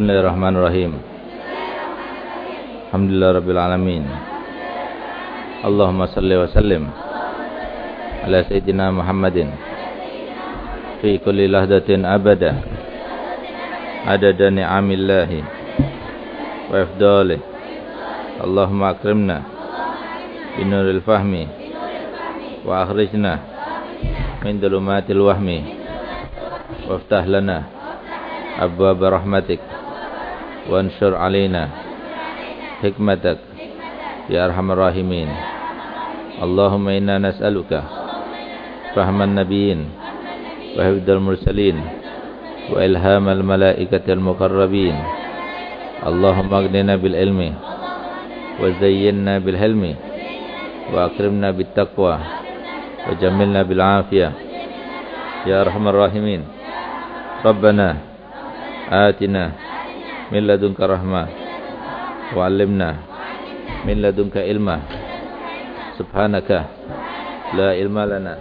Bismillahirrahmanirrahim. Alhamdulillah rabbil alamin. Allahumma salli wa sallim ala sayyidina Muhammadin fi kulli lahdatin abada adada ni'amillahi wa ifdalih. Allahumma akrimna binuril fahmi wa akhrijna min dhulumatil wahmi waftah lana abwaab rahmatik wansur alaina. Hikmatak. Ya arhamar rahimin. Allahumma inna nas'aluka fahman nabiyyin wa hifdzal mursalin wa ilhamal malaikatil muqarrabin Allahumma aghnina bil ilmi wa zayyinna bil hilmi wa akrimna bit taqwa wa jammilna bil afiyah ya arhamar rahimin Rabbana atina min ladunka rahmah wa 'allimna min ladunka ilma subhanaka la ilma lana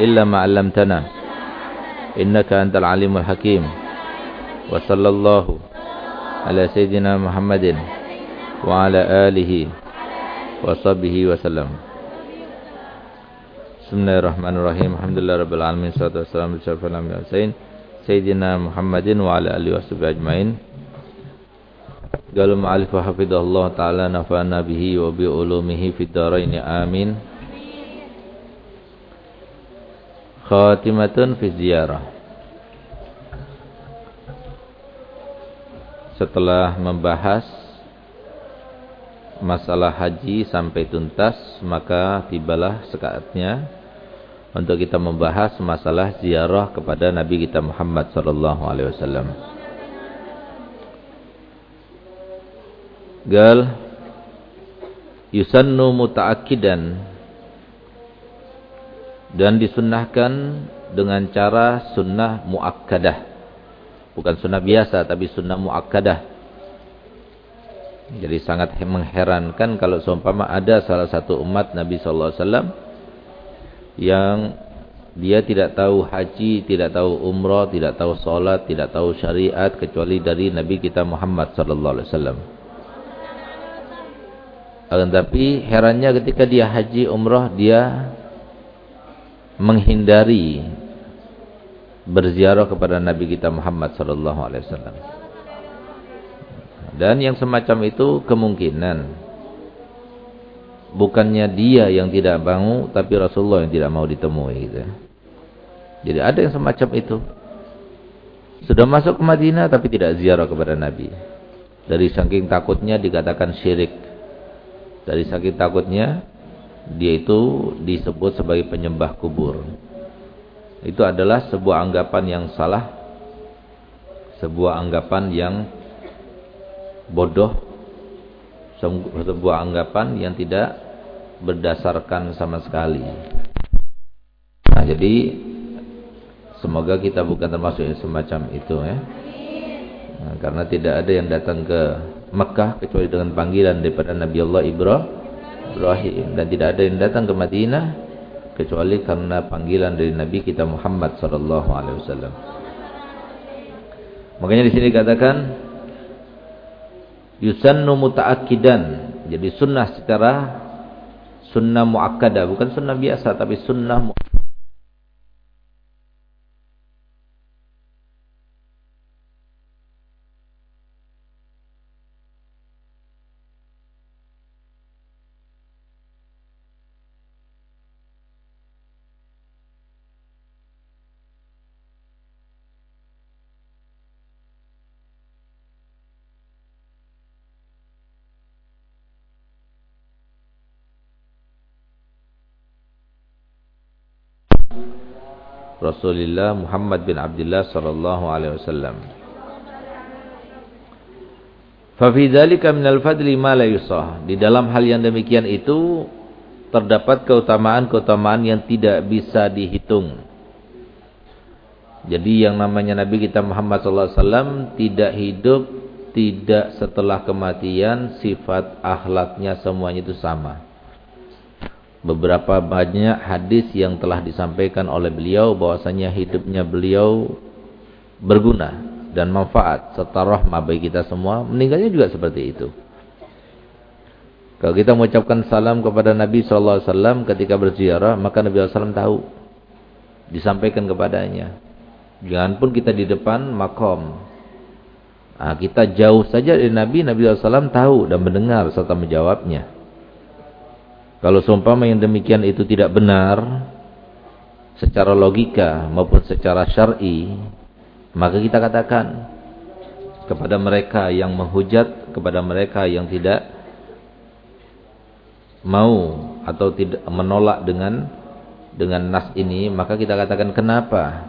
illa ma 'allamtana innaka antal alimul hakim wa sallallahu ala sayyidina Muhammadin wa ala alihi wa sahbihi wa sallam Bismillahirrahmanirrahim Alhamdulillah Rabbil Alamin Galum alif wa hafidhahullah taala nafa'ana bihi wa bi ulumihi fid amin. Khatimatun fi ziyarah. Setelah membahas masalah haji sampai tuntas, maka tibalah saatnya untuk kita membahas masalah ziarah kepada Nabi kita Muhammad sallallahu alaihi wasallam. Gal yusannu muta'akkidan dan disunnahkan dengan cara sunnah muakkadah. Bukan sunnah biasa tapi sunnah muakkadah. Jadi sangat mengherankan kalau seumpama ada salah satu umat Nabi wasallam yang dia tidak tahu haji, tidak tahu umrah, tidak tahu solat, tidak tahu syariat kecuali dari Nabi kita Muhammad sallallahu alaihi wasallam. Akan tapi herannya ketika dia haji umrah dia menghindari berziarah kepada Nabi kita Muhammad sallallahu alaihi wasallam. Dan yang semacam itu kemungkinan bukannya dia yang tidak mau tapi Rasulullah yang tidak mau ditemui gitu. Jadi ada yang semacam itu. Sudah masuk ke Madinah tapi tidak ziarah kepada Nabi. Dari saking takutnya dikatakan syirik. Dari saking takutnya dia itu disebut sebagai penyembah kubur. Itu adalah sebuah anggapan yang salah. Sebuah anggapan yang bodoh. Sebuah anggapan yang tidak berdasarkan sama sekali. Nah, jadi semoga kita bukan termasuk semacam itu ya. Nah, karena tidak ada yang datang ke Mekah kecuali dengan panggilan daripada Nabi Allah Ibrahim dan tidak ada yang datang ke Madinah kecuali karena panggilan dari Nabi kita Muhammad sallallahu alaihi wasallam. Makanya di sini dikatakan yusannu mutaakkidan. Jadi sunnah secara sunnah muakkadah bukan sunnah biasa tapi sunnah Rasulullah Muhammad bin Abdullah sallallahu alaihi wasallam. Fa fi dzalika minal fadli ma la yusah. Di dalam hal yang demikian itu terdapat keutamaan-keutamaan yang tidak bisa dihitung. Jadi yang namanya Nabi kita Muhammad sallallahu alaihi wasallam tidak hidup tidak setelah kematian sifat akhlaknya semuanya itu sama beberapa banyak hadis yang telah disampaikan oleh beliau bahwasanya hidupnya beliau berguna dan manfaat serta rahmah bagi kita semua, meninggalnya juga seperti itu. Kalau kita mengucapkan salam kepada Nabi SAW ketika berziarah, maka Nabi SAW tahu. Disampaikan kepadanya. Jangan pun kita di depan makom. Nah, kita jauh saja dari Nabi, Nabi SAW tahu dan mendengar serta menjawabnya. Kalau seumpama yang demikian itu tidak benar, secara logika maupun secara syar'i, maka kita katakan kepada mereka yang menghujat, kepada mereka yang tidak mau atau tidak menolak dengan dengan nas ini, maka kita katakan kenapa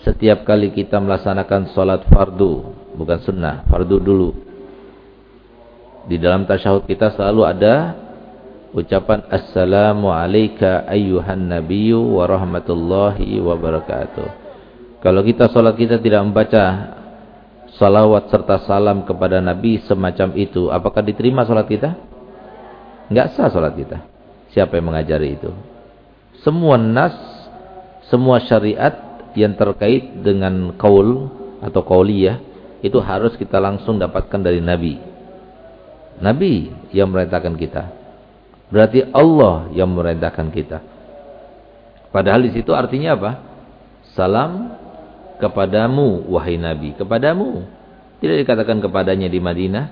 setiap kali kita melaksanakan sholat fardu, bukan sunnah, fardu dulu. Di dalam tasyahud kita selalu ada ucapan assalamu alayka ayyuhan nabiyyu wa rahmatullahi wa barakatuh. Kalau kita salat kita tidak membaca salawat serta salam kepada nabi semacam itu, apakah diterima salat kita? Enggak sah salat kita. Siapa yang mengajari itu? Semua nas, semua syariat yang terkait dengan kaul atau kauliyah itu harus kita langsung dapatkan dari nabi. Nabi yang merintahkan kita. Berarti Allah yang memerintahkan kita. Padahal di situ artinya apa? Salam kepadamu wahai Nabi, kepadamu. Tidak dikatakan kepadanya di Madinah.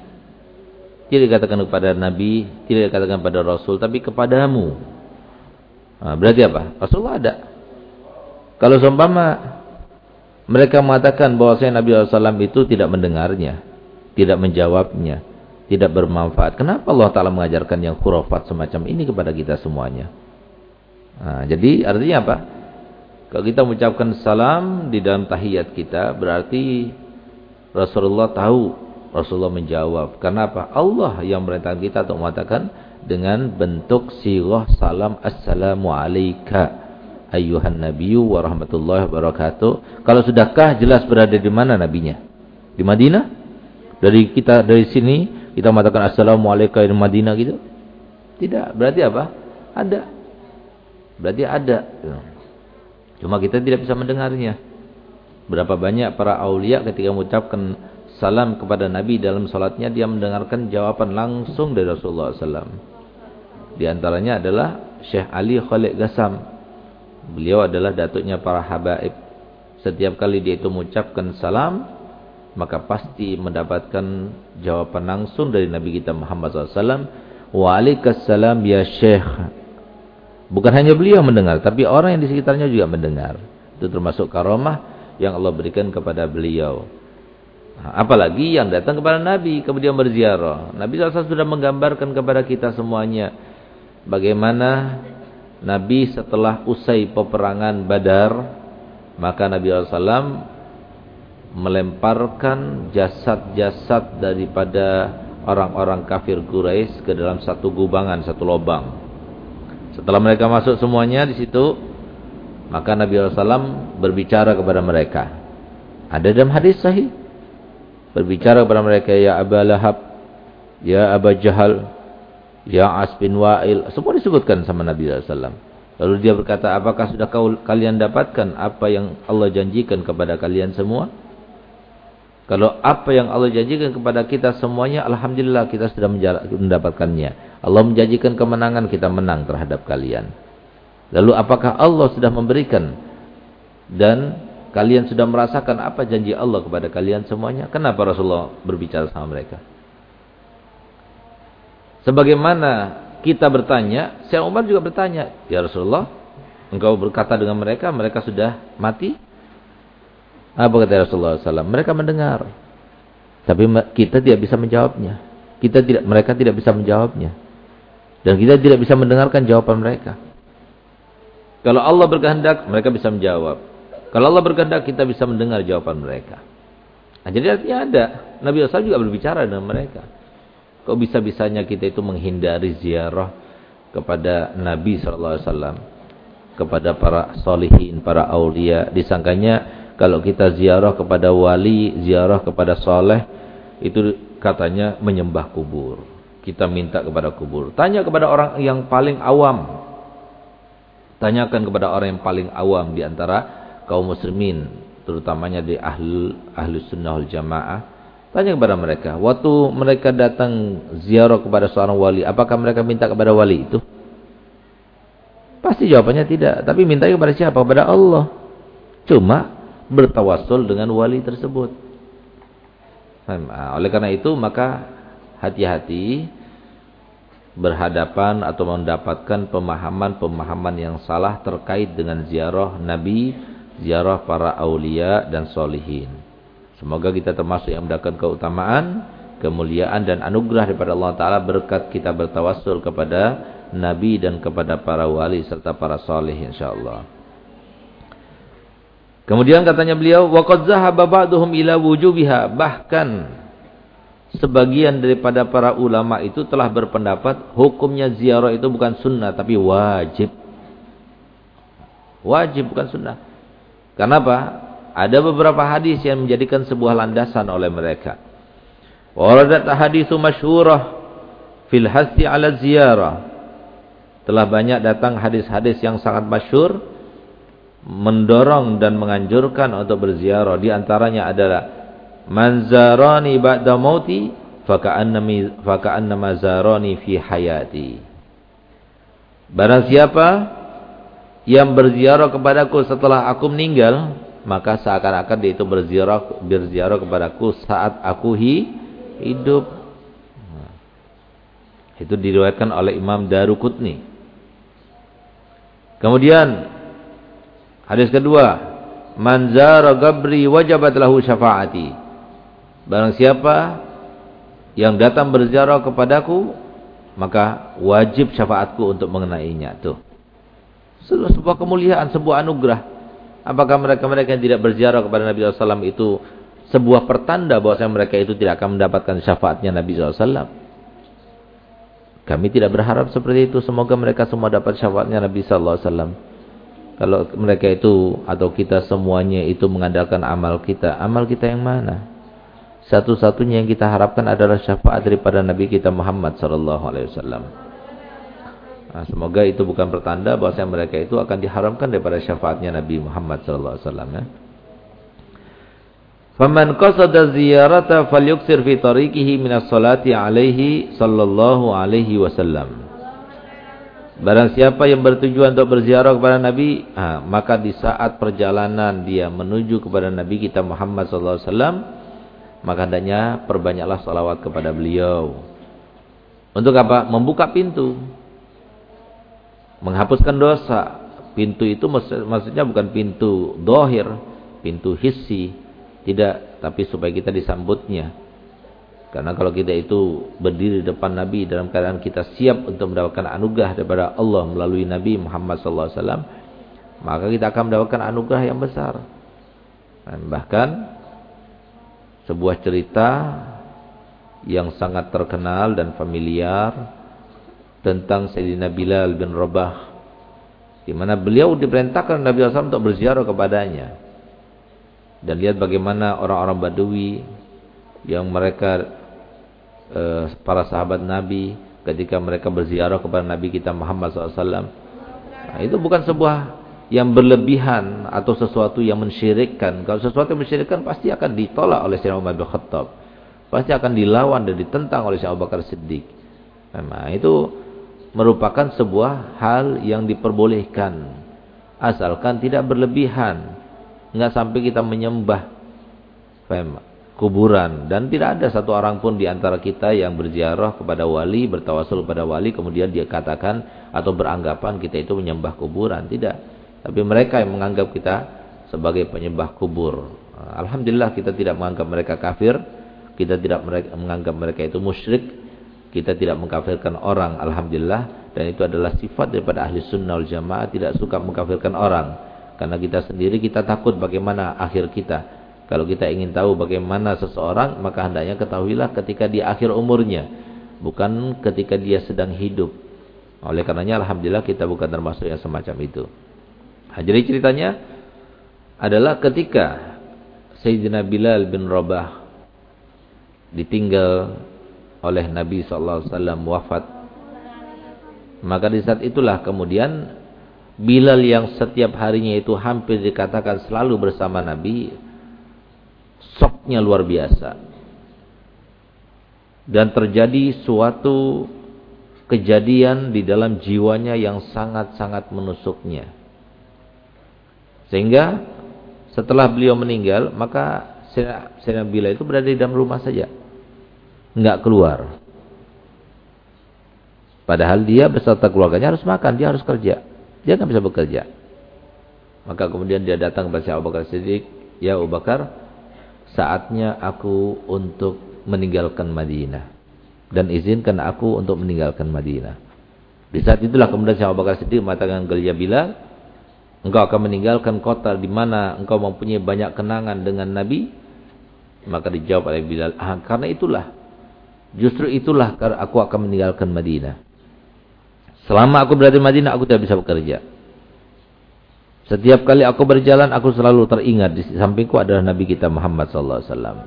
Tidak dikatakan kepada Nabi, tidak dikatakan kepada Rasul, tapi kepadamu. Nah, berarti apa? Rasulullah ada. Kalau seumpama mereka mengatakan bahwa saya Nabi SAW itu tidak mendengarnya, tidak menjawabnya, tidak bermanfaat. Kenapa Allah Ta'ala mengajarkan yang khurafat semacam ini kepada kita semuanya? Nah, jadi artinya apa? Kalau kita mengucapkan salam di dalam tahiyat kita, berarti Rasulullah tahu, Rasulullah menjawab. Kenapa? Allah yang merintahkan kita untuk mengatakan dengan bentuk sirah salam assalamu alayka ayyuhan nabiyyu wa rahmatullahi wabarakatuh. Kalau sudahkah jelas berada di mana nabinya? Di Madinah? Dari kita dari sini kita mengatakan assalamualaikum di Madinah gitu? Tidak. Berarti apa? Ada. Berarti ada. Cuma kita tidak bisa mendengarnya. Berapa banyak para aulia ketika mengucapkan salam kepada Nabi dalam salatnya dia mendengarkan jawaban langsung dari Rasulullah SAW. Di antaranya adalah Syekh Ali Khalid Gasam. Beliau adalah datuknya para habaib. Setiap kali dia itu mengucapkan salam, maka pasti mendapatkan jawaban langsung dari Nabi kita Muhammad SAW. Waalaikumsalam ya Syekh. Bukan hanya beliau mendengar, tapi orang yang di sekitarnya juga mendengar. Itu termasuk karomah yang Allah berikan kepada beliau. apalagi yang datang kepada Nabi, kemudian berziarah. Nabi SAW sudah menggambarkan kepada kita semuanya. Bagaimana Nabi setelah usai peperangan badar, maka Nabi SAW melemparkan jasad-jasad daripada orang-orang kafir Quraisy ke dalam satu gubangan, satu lubang. Setelah mereka masuk semuanya di situ, maka Nabi SAW berbicara kepada mereka. Ada dalam hadis sahih. Berbicara kepada mereka, Ya Aba Lahab, Ya Aba Jahal, Ya As bin Wa'il. Semua disebutkan sama Nabi SAW. Lalu dia berkata, apakah sudah kau, kalian dapatkan apa yang Allah janjikan kepada kalian semua? Kalau apa yang Allah janjikan kepada kita semuanya, Alhamdulillah kita sudah mendapatkannya. Allah menjanjikan kemenangan, kita menang terhadap kalian. Lalu apakah Allah sudah memberikan dan kalian sudah merasakan apa janji Allah kepada kalian semuanya? Kenapa Rasulullah berbicara sama mereka? Sebagaimana kita bertanya, Syekh Umar juga bertanya, Ya Rasulullah, engkau berkata dengan mereka, mereka sudah mati? Apa kata Rasulullah SAW? Mereka mendengar. Tapi kita tidak bisa menjawabnya. Kita tidak, mereka tidak bisa menjawabnya. Dan kita tidak bisa mendengarkan jawaban mereka. Kalau Allah berkehendak, mereka bisa menjawab. Kalau Allah berkehendak, kita bisa mendengar jawaban mereka. Nah, jadi artinya ada. Nabi SAW juga berbicara dengan mereka. Kok bisa-bisanya kita itu menghindari ziarah kepada Nabi SAW. Kepada para solihin, para aulia. Disangkanya kalau kita ziarah kepada wali, ziarah kepada soleh, itu katanya menyembah kubur. Kita minta kepada kubur. Tanya kepada orang yang paling awam. Tanyakan kepada orang yang paling awam di antara kaum muslimin. terutamanya di ahli ahli sunnah wal jamaah tanya kepada mereka waktu mereka datang ziarah kepada seorang wali apakah mereka minta kepada wali itu pasti jawabannya tidak tapi minta kepada siapa kepada Allah cuma bertawasul dengan wali tersebut oleh karena itu maka hati-hati berhadapan atau mendapatkan pemahaman-pemahaman yang salah terkait dengan ziarah Nabi, ziarah para aulia dan solihin. Semoga kita termasuk yang mendapatkan keutamaan, kemuliaan dan anugerah daripada Allah Ta'ala berkat kita bertawassul kepada Nabi dan kepada para wali serta para solih insyaAllah. Kemudian katanya beliau, waqad zahaba ba'duhum ila wujubiha. Bahkan sebagian daripada para ulama itu telah berpendapat hukumnya ziarah itu bukan sunnah tapi wajib. Wajib bukan sunnah. Kenapa? Ada beberapa hadis yang menjadikan sebuah landasan oleh mereka. Waradat haditsu masyhurah fil hasti ala ziarah. Telah banyak datang hadis-hadis yang sangat masyhur mendorong dan menganjurkan untuk berziarah. Di antaranya adalah Man zarani ba'da mauti faka'annama faka'annama zarani fi hayati. Barang siapa yang berziarah kepadaku setelah aku meninggal, maka seakan-akan dia itu berziarah berziarah kepadaku saat aku hi, hidup. Itu diriwayatkan oleh Imam Daruqutni. Kemudian hadis kedua, man zara gabri wajabat lahu syafaati. Barang siapa yang datang berziarah kepadaku, maka wajib syafaatku untuk mengenainya. Tuh. Sebuah kemuliaan, sebuah anugerah. Apakah mereka-mereka yang tidak berziarah kepada Nabi SAW itu sebuah pertanda bahwa mereka itu tidak akan mendapatkan syafaatnya Nabi SAW? Kami tidak berharap seperti itu. Semoga mereka semua dapat syafaatnya Nabi SAW. Kalau mereka itu atau kita semuanya itu mengandalkan amal kita. Amal kita yang mana? satu-satunya yang kita harapkan adalah syafaat daripada Nabi kita Muhammad sallallahu alaihi wasallam. Nah, semoga itu bukan pertanda bahwa mereka itu akan diharamkan daripada syafaatnya Nabi Muhammad sallallahu alaihi wasallam ya. Faman qasada ziyarata falyuksir fi tariqihi minas salati alaihi sallallahu alaihi wasallam. Barang siapa yang bertujuan untuk berziarah kepada Nabi, ah, maka di saat perjalanan dia menuju kepada Nabi kita Muhammad sallallahu alaihi maka hendaknya perbanyaklah salawat kepada beliau. Untuk apa? Membuka pintu. Menghapuskan dosa. Pintu itu maksudnya bukan pintu dohir. Pintu hissi. Tidak. Tapi supaya kita disambutnya. Karena kalau kita itu berdiri di depan Nabi dalam keadaan kita siap untuk mendapatkan anugerah daripada Allah melalui Nabi Muhammad SAW, maka kita akan mendapatkan anugerah yang besar. Dan bahkan sebuah cerita yang sangat terkenal dan familiar tentang Sayyidina Bilal bin Rabah di mana beliau diperintahkan Nabi SAW untuk berziarah kepadanya dan lihat bagaimana orang-orang Badui yang mereka para sahabat Nabi ketika mereka berziarah kepada Nabi kita Muhammad SAW nah, itu bukan sebuah yang berlebihan atau sesuatu yang mensyirikkan. Kalau sesuatu yang mensyirikkan pasti akan ditolak oleh Sayyidina Umar bin Khattab. Pasti akan dilawan dan ditentang oleh Sayyidina Abu Bakar Siddiq. Nah, itu merupakan sebuah hal yang diperbolehkan. Asalkan tidak berlebihan. Enggak sampai kita menyembah kuburan. Dan tidak ada satu orang pun di antara kita yang berziarah kepada wali, bertawasul kepada wali, kemudian dia katakan atau beranggapan kita itu menyembah kuburan. Tidak. Tapi mereka yang menganggap kita sebagai penyembah kubur. Alhamdulillah kita tidak menganggap mereka kafir. Kita tidak menganggap mereka itu musyrik. Kita tidak mengkafirkan orang. Alhamdulillah. Dan itu adalah sifat daripada ahli sunnah wal jamaah. Tidak suka mengkafirkan orang. Karena kita sendiri kita takut bagaimana akhir kita. Kalau kita ingin tahu bagaimana seseorang. Maka hendaknya ketahuilah ketika di akhir umurnya. Bukan ketika dia sedang hidup. Oleh karenanya Alhamdulillah kita bukan termasuk yang semacam itu. Nah, jadi ceritanya adalah ketika Sayyidina Bilal bin Rabah ditinggal oleh Nabi SAW wafat. Maka di saat itulah kemudian Bilal yang setiap harinya itu hampir dikatakan selalu bersama Nabi, soknya luar biasa. Dan terjadi suatu kejadian di dalam jiwanya yang sangat-sangat menusuknya. Sehingga setelah beliau meninggal, maka Sayyidina Bilal itu berada di dalam rumah saja. Enggak keluar. Padahal dia beserta keluarganya harus makan, dia harus kerja. Dia nggak bisa bekerja. Maka kemudian dia datang kepada Abu Bakar Siddiq, "Ya Abu Bakar, saatnya aku untuk meninggalkan Madinah dan izinkan aku untuk meninggalkan Madinah." Di saat itulah kemudian Abu Bakar Siddiq mengatakan kepada Bilal, "Engkau akan meninggalkan kota di mana engkau mempunyai banyak kenangan dengan Nabi?" Maka dijawab oleh Bilal, "Ah, karena itulah Justru itulah aku akan meninggalkan Madinah. Selama aku berada di Madinah, aku tidak bisa bekerja. Setiap kali aku berjalan, aku selalu teringat di sampingku adalah Nabi kita Muhammad sallallahu alaihi wasallam.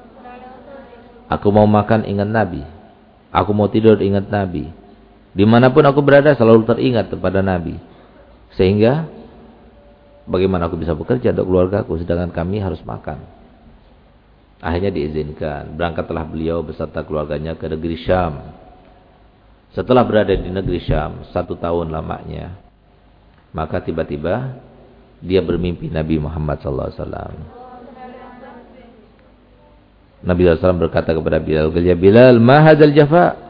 Aku mau makan ingat Nabi. Aku mau tidur ingat Nabi. Di mana pun aku berada selalu teringat kepada Nabi. Sehingga bagaimana aku bisa bekerja untuk keluarga aku sedangkan kami harus makan. Akhirnya diizinkan. Berangkatlah beliau beserta keluarganya ke negeri Syam. Setelah berada di negeri Syam satu tahun lamanya, maka tiba-tiba dia bermimpi Nabi Muhammad SAW. Nabi SAW berkata kepada Bilal, "Ya Bilal, ma hadzal jafa?"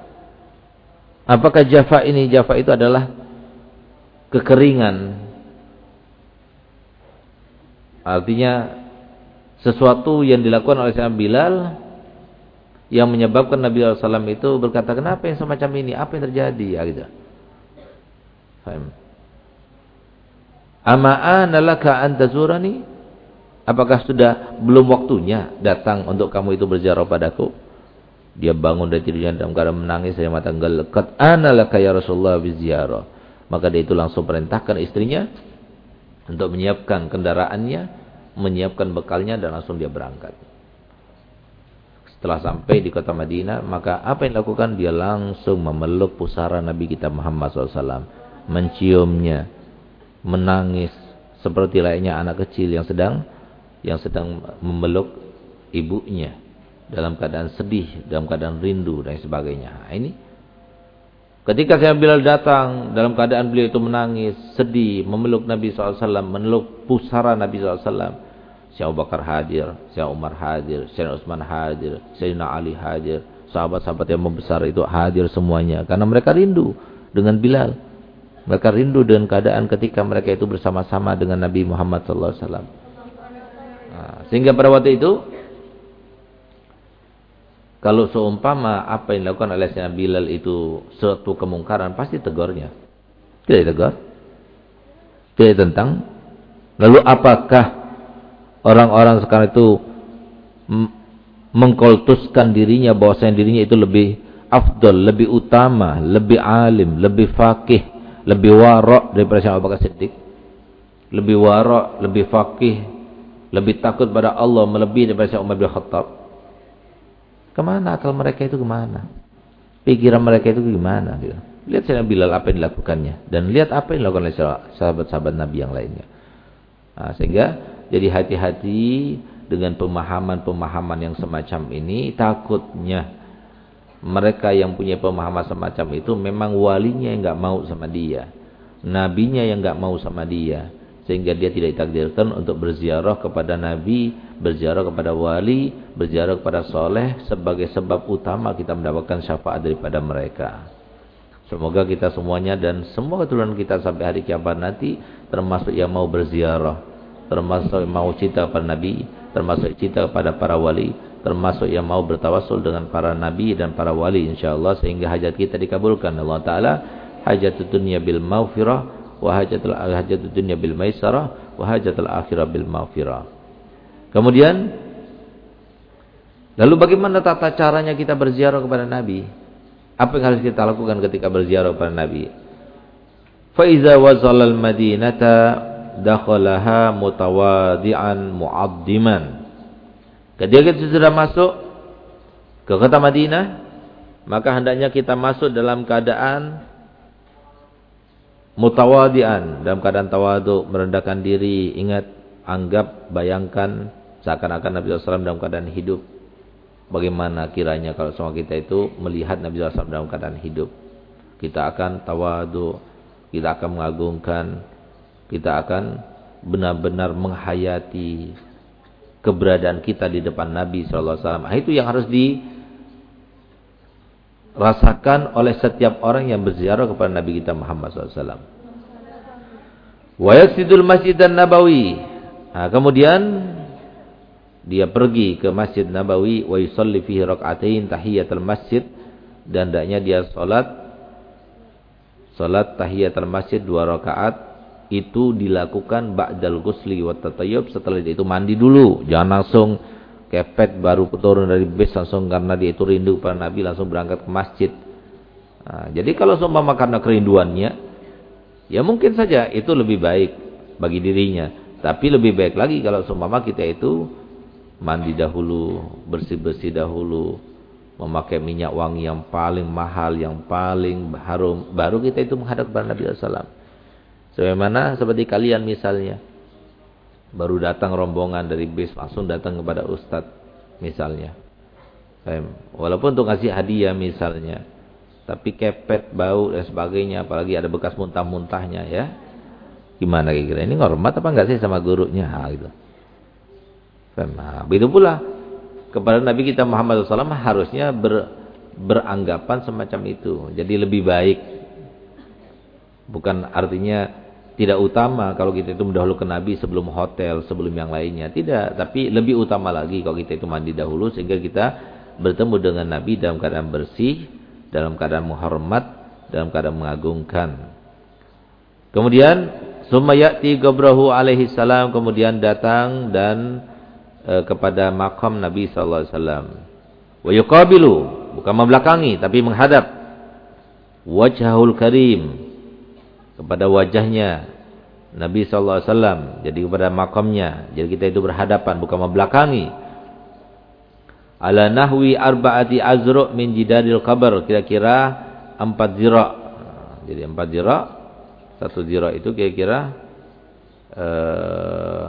Apakah jafa ini? Jafa itu adalah kekeringan. Artinya sesuatu yang dilakukan oleh Sayyidina Bilal yang menyebabkan Nabi SAW itu berkata, kenapa yang semacam ini? Apa yang terjadi? Ya, gitu. Ama'ana laka anta zurani? Apakah sudah belum waktunya datang untuk kamu itu berziarah padaku? Dia bangun dari tidurnya dalam keadaan menangis. Saya mata gelekat. Ana laka ya Rasulullah biziarah. Maka dia itu langsung perintahkan istrinya untuk menyiapkan kendaraannya, menyiapkan bekalnya dan langsung dia berangkat. Setelah sampai di kota Madinah, maka apa yang dilakukan? Dia langsung memeluk pusara Nabi kita Muhammad SAW. Menciumnya, menangis, seperti layaknya anak kecil yang sedang yang sedang memeluk ibunya dalam keadaan sedih, dalam keadaan rindu dan sebagainya. Nah, ini ketika saya Bilal datang dalam keadaan beliau itu menangis, sedih, memeluk Nabi SAW, memeluk pusara Nabi SAW. Syekh Abu Bakar hadir, Syekh Umar hadir, Syekh Utsman hadir, Sayyidina Ali hadir, sahabat-sahabat yang membesar itu hadir semuanya karena mereka rindu dengan Bilal. Mereka rindu dengan keadaan ketika mereka itu bersama-sama dengan Nabi Muhammad wasallam. Nah, sehingga pada waktu itu kalau seumpama apa yang dilakukan oleh Sayyidina Bilal itu suatu kemungkaran pasti tegurnya. Tidak tegur. Tidak tentang. Lalu apakah orang-orang sekarang itu mengkultuskan dirinya bahwasanya dirinya itu lebih afdal, lebih utama, lebih alim, lebih fakih, lebih warok daripada Syekh Abu Bakar Siddiq. Lebih warok, lebih fakih, lebih takut pada Allah melebihi daripada Syekh Umar bin Khattab. Ke mana akal mereka itu ke mana? Pikiran mereka itu gimana? Gitu. Lihat saya Bilal apa yang dilakukannya. Dan lihat apa yang dilakukan oleh sahabat-sahabat Nabi yang lainnya. Nah, sehingga jadi hati-hati dengan pemahaman-pemahaman yang semacam ini. Takutnya mereka yang punya pemahaman semacam itu memang walinya yang nggak mau sama dia. Nabinya yang nggak mau sama dia. Sehingga dia tidak ditakdirkan untuk berziarah kepada Nabi, berziarah kepada wali, berziarah kepada soleh sebagai sebab utama kita mendapatkan syafaat daripada mereka. Semoga kita semuanya dan semua keturunan kita sampai hari kiamat nanti termasuk yang mau berziarah termasuk yang mau cinta kepada Nabi, termasuk cinta kepada para wali, termasuk yang mau bertawasul dengan para nabi dan para wali insyaallah sehingga hajat kita dikabulkan Allah taala hajat dunia bil maghfirah wa hajatul hajat dunia bil maisarah wa hajatul akhirah bil maghfirah. Kemudian lalu bagaimana tata caranya kita berziarah kepada nabi? Apa yang harus kita lakukan ketika berziarah kepada nabi? Fa iza wazalal madinata dakhalaha mutawadi'an mu'addiman. Ketika kita sudah masuk ke kota Madinah, maka hendaknya kita masuk dalam keadaan mutawadian dalam keadaan tawadu, merendahkan diri, ingat, anggap, bayangkan seakan-akan Nabi SAW dalam keadaan hidup. Bagaimana kiranya kalau semua kita itu melihat Nabi SAW dalam keadaan hidup. Kita akan tawadu, kita akan mengagungkan, kita akan benar-benar menghayati keberadaan kita di depan Nabi SAW. Nah, itu yang harus dirasakan oleh setiap orang yang berziarah kepada Nabi kita Muhammad SAW. Wa yasidul masjid dan nabawi. Nah, kemudian dia pergi ke Masjid Nabawi wa yusalli fihi rak'atain tahiyatul masjid dan hendaknya dia salat salat tahiyatul masjid dua rakaat itu dilakukan ba'dal ghusli wa tatayyub. Setelah itu mandi dulu jangan langsung kepet baru turun dari bis langsung karena dia itu rindu pada Nabi langsung berangkat ke masjid. Nah, jadi kalau seumpama karena kerinduannya ya mungkin saja itu lebih baik bagi dirinya. Tapi lebih baik lagi kalau seumpama kita itu mandi dahulu bersih-bersih dahulu memakai minyak wangi yang paling mahal yang paling harum baru kita itu menghadap kepada Nabi sallallahu Sebagaimana seperti kalian misalnya. Baru datang rombongan dari bis langsung datang kepada ustadz misalnya. Walaupun untuk ngasih hadiah misalnya. Tapi kepet, bau dan sebagainya. Apalagi ada bekas muntah-muntahnya ya. Gimana kira-kira? Ini ngormat apa enggak sih sama gurunya? Ha, gitu. Nah, begitu pula kepada Nabi kita Muhammad SAW harusnya ber, beranggapan semacam itu. Jadi lebih baik. Bukan artinya tidak utama kalau kita itu mendahulukan Nabi sebelum hotel, sebelum yang lainnya. Tidak, tapi lebih utama lagi kalau kita itu mandi dahulu sehingga kita bertemu dengan Nabi dalam keadaan bersih, dalam keadaan menghormat, dalam keadaan mengagungkan. Kemudian Sumayati Gabrahu alaihi salam kemudian datang dan e, kepada makam Nabi sallallahu alaihi wasallam. Wa yuqabilu, bukan membelakangi tapi menghadap wajhul karim kepada wajahnya Nabi sallallahu alaihi wasallam, jadi kepada makamnya. Jadi kita itu berhadapan bukan membelakangi. Ala nahwi arba'ati azru' min jidadil qabr, kira-kira empat zira'. Jadi empat zira', satu zira' itu kira-kira uh,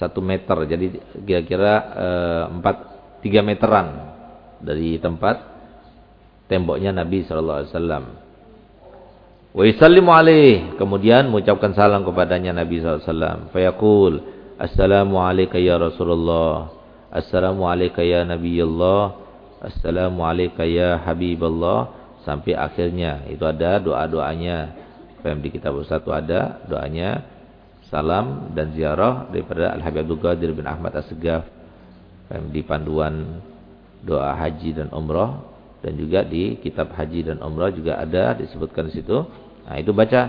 satu meter. Jadi kira-kira uh, empat tiga meteran dari tempat temboknya Nabi sallallahu alaihi wasallam. Wa yusallimu alaih. Kemudian mengucapkan salam kepadanya Nabi SAW. Fayaqul. Assalamu alaika ya Rasulullah. Assalamu alaika ya Nabiyullah. Assalamu alaika ya Habiballah. Sampai akhirnya. Itu ada doa-doanya. Di kitab satu ada doanya. Salam dan ziarah daripada Al-Habib Abdul Qadir bin Ahmad As-Segaf. Di panduan doa haji dan umrah dan juga di kitab haji dan umrah juga ada disebutkan di situ. Nah, itu baca.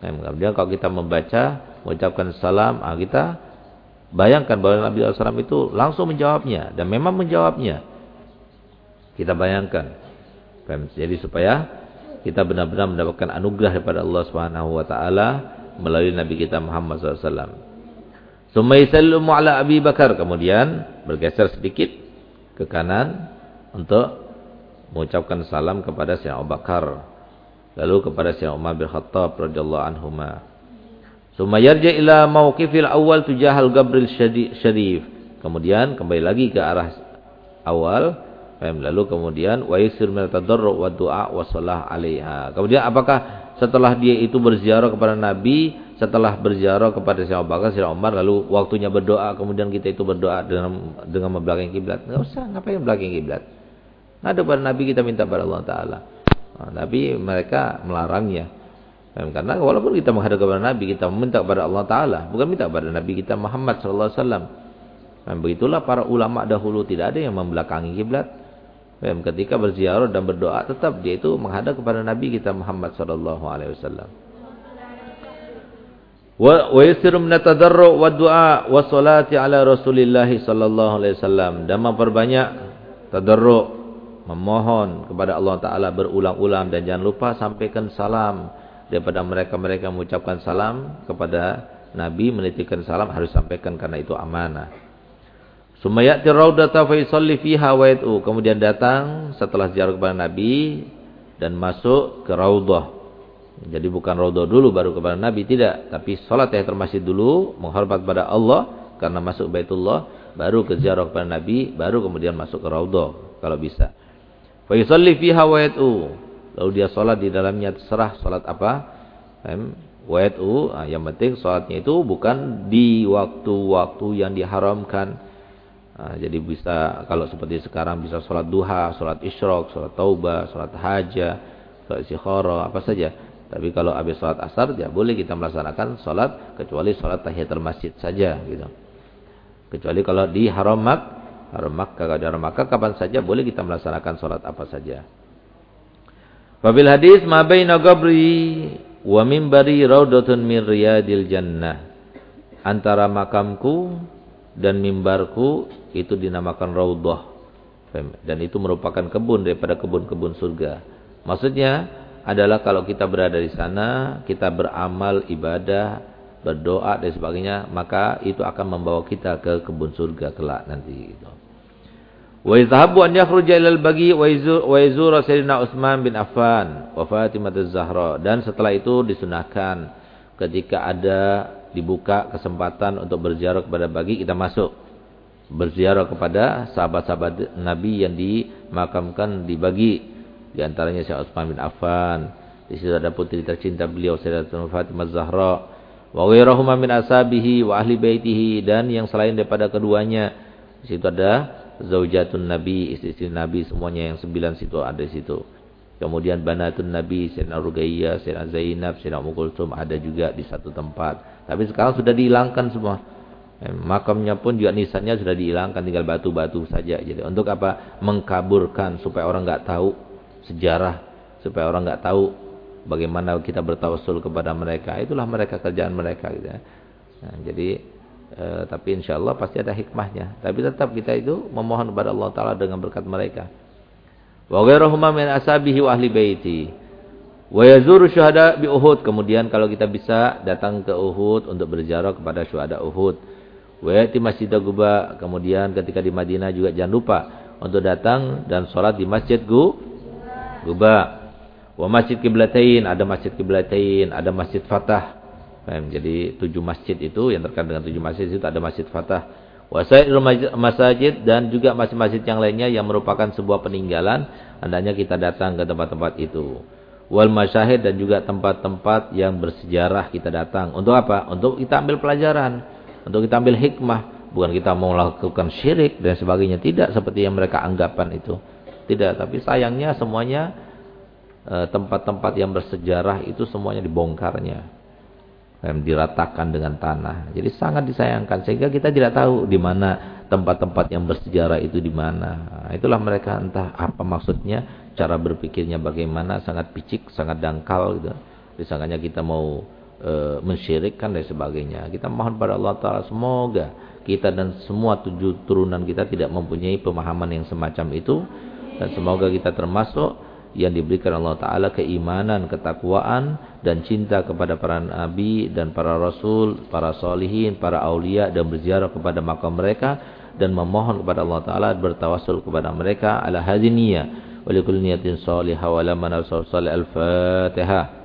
Nah, kemudian kalau kita membaca, mengucapkan salam, nah, kita bayangkan bahwa Nabi SAW itu langsung menjawabnya dan memang menjawabnya. Kita bayangkan. Jadi supaya kita benar-benar mendapatkan anugerah daripada Allah Subhanahu wa taala melalui nabi kita Muhammad SAW. Sumaisallumu ala Abi Bakar kemudian bergeser sedikit ke kanan untuk mengucapkan salam kepada Sayyidina Abu Bakar lalu kepada Sayyidina Umar bin Khattab radhiyallahu anhuma. Summa yarja ila mauqifil awal tujahal gabril syarif. Kemudian kembali lagi ke arah awal lalu kemudian wa yusir min tadarru wa du'a wa shalah 'alaiha kemudian apakah setelah dia itu berziarah kepada Nabi setelah berziarah kepada Sayyidina Abu Bakar Sayyidina Umar lalu waktunya berdoa kemudian kita itu berdoa dengan dengan membelakangi kiblat? Enggak usah ngapain membelakangi kiblat ada pada Nabi kita minta pada Allah Ta'ala. Nah, tapi mereka melarangnya. Dan karena walaupun kita menghadap kepada Nabi, kita meminta kepada Allah Ta'ala. Bukan minta kepada Nabi kita Muhammad SAW. Dan begitulah para ulama dahulu tidak ada yang membelakangi kiblat. Dan ketika berziarah dan berdoa tetap dia itu menghadap kepada Nabi kita Muhammad sallallahu alaihi wasallam. Wa yasiru min tadarru wa wa ala Rasulillah sallallahu alaihi wasallam dan memohon kepada Allah Ta'ala berulang-ulang dan jangan lupa sampaikan salam daripada mereka-mereka mengucapkan salam kepada Nabi menitipkan salam harus sampaikan karena itu amanah. Sumayati raudata fa yusalli fiha wa. Kemudian datang setelah ziarah kepada Nabi dan masuk ke raudah. Jadi bukan raudhah dulu baru kepada Nabi tidak, tapi salat tahiyatul masjid dulu menghormat pada Allah karena masuk Baitullah, baru ke ziarah kepada Nabi, baru kemudian masuk ke raudhah kalau bisa. Fa yusalli fiha wa Lalu dia salat di dalamnya terserah salat apa? Wa yat'u, ah, yang penting salatnya itu bukan di waktu-waktu yang diharamkan. Nah, jadi bisa kalau seperti sekarang bisa salat duha, salat isyraq, salat taubah, salat hajah, salat istikharah, apa saja tapi kalau habis sholat asar, ya boleh kita melaksanakan sholat kecuali sholat tahiyatul masjid saja, gitu. Kecuali kalau di haram makkah, di haram makkah kapan saja boleh kita melaksanakan sholat apa saja. Wabil hadis ma baina qabri wa mimbari raudatun min riyadil jannah. Antara makamku dan mimbarku itu dinamakan raudhah. Dan itu merupakan kebun daripada kebun-kebun surga. Maksudnya adalah kalau kita berada di sana, kita beramal ibadah, berdoa dan sebagainya, maka itu akan membawa kita ke kebun surga kelak nanti gitu. Wa izhabu an yakhruja ilal bagi wa yazura Sayyidina Utsman bin Affan wa Fatimah Az-Zahra dan setelah itu disunahkan ketika ada dibuka kesempatan untuk berziarah kepada bagi kita masuk berziarah kepada sahabat-sahabat Nabi yang dimakamkan di bagi di antaranya Syekh Utsman bin Affan. Di situ ada putri tercinta beliau Sayyidatuna Fatimah Zahra. Wa ghairahuma min asabihi wa ahli baitihi dan yang selain daripada keduanya. Di situ ada zaujatun Nabi, istri-istri Nabi semuanya yang sembilan situ ada di situ. Kemudian banatun Nabi, Sayyidina Rugayyah, Sayyidina Zainab, Sayyidina Ummu ada juga di satu tempat. Tapi sekarang sudah dihilangkan semua. Makamnya pun juga nisannya sudah dihilangkan tinggal batu-batu saja. Jadi untuk apa? Mengkaburkan supaya orang nggak tahu sejarah supaya orang nggak tahu bagaimana kita bertawasul kepada mereka. Itulah mereka kerjaan mereka gitu ya. Nah, jadi e, tapi insya Allah pasti ada hikmahnya. Tapi tetap kita itu memohon kepada Allah Taala dengan berkat mereka. Wa ghairuhuma min asabihi wa ahli baiti. Wa yazuru syuhada bi Uhud. Kemudian kalau kita bisa datang ke Uhud untuk berziarah kepada syuhada Uhud. Wa yati Masjid Quba. Kemudian ketika di Madinah juga jangan lupa untuk datang dan sholat di Masjid Gu Guba. Wa masjid kiblatain, ada masjid kiblatain, ada masjid Fatah. Jadi tujuh masjid itu yang terkait dengan tujuh masjid itu ada masjid Fatah. Wa masajid dan juga masjid-masjid yang lainnya yang merupakan sebuah peninggalan, hendaknya kita datang ke tempat-tempat itu. Wal masyahid dan juga tempat-tempat yang bersejarah kita datang. Untuk apa? Untuk kita ambil pelajaran, untuk kita ambil hikmah, bukan kita mau melakukan syirik dan sebagainya, tidak seperti yang mereka anggapan itu. Tidak, tapi sayangnya semuanya tempat-tempat yang bersejarah itu semuanya dibongkarnya. Dan diratakan dengan tanah. Jadi sangat disayangkan sehingga kita tidak tahu di mana tempat-tempat yang bersejarah itu di mana. Nah, itulah mereka entah apa maksudnya, cara berpikirnya bagaimana, sangat picik, sangat dangkal gitu. Disangkanya kita mau e, mensyirikkan dan sebagainya. Kita mohon pada Allah Taala semoga kita dan semua tujuh turunan kita tidak mempunyai pemahaman yang semacam itu dan semoga kita termasuk yang diberikan Allah Ta'ala keimanan, ketakwaan dan cinta kepada para nabi dan para rasul, para solihin, para aulia dan berziarah kepada makam mereka dan memohon kepada Allah Ta'ala bertawasul kepada mereka ala hadiniyah wa likulli niyatin salihah wa lamana al-fatihah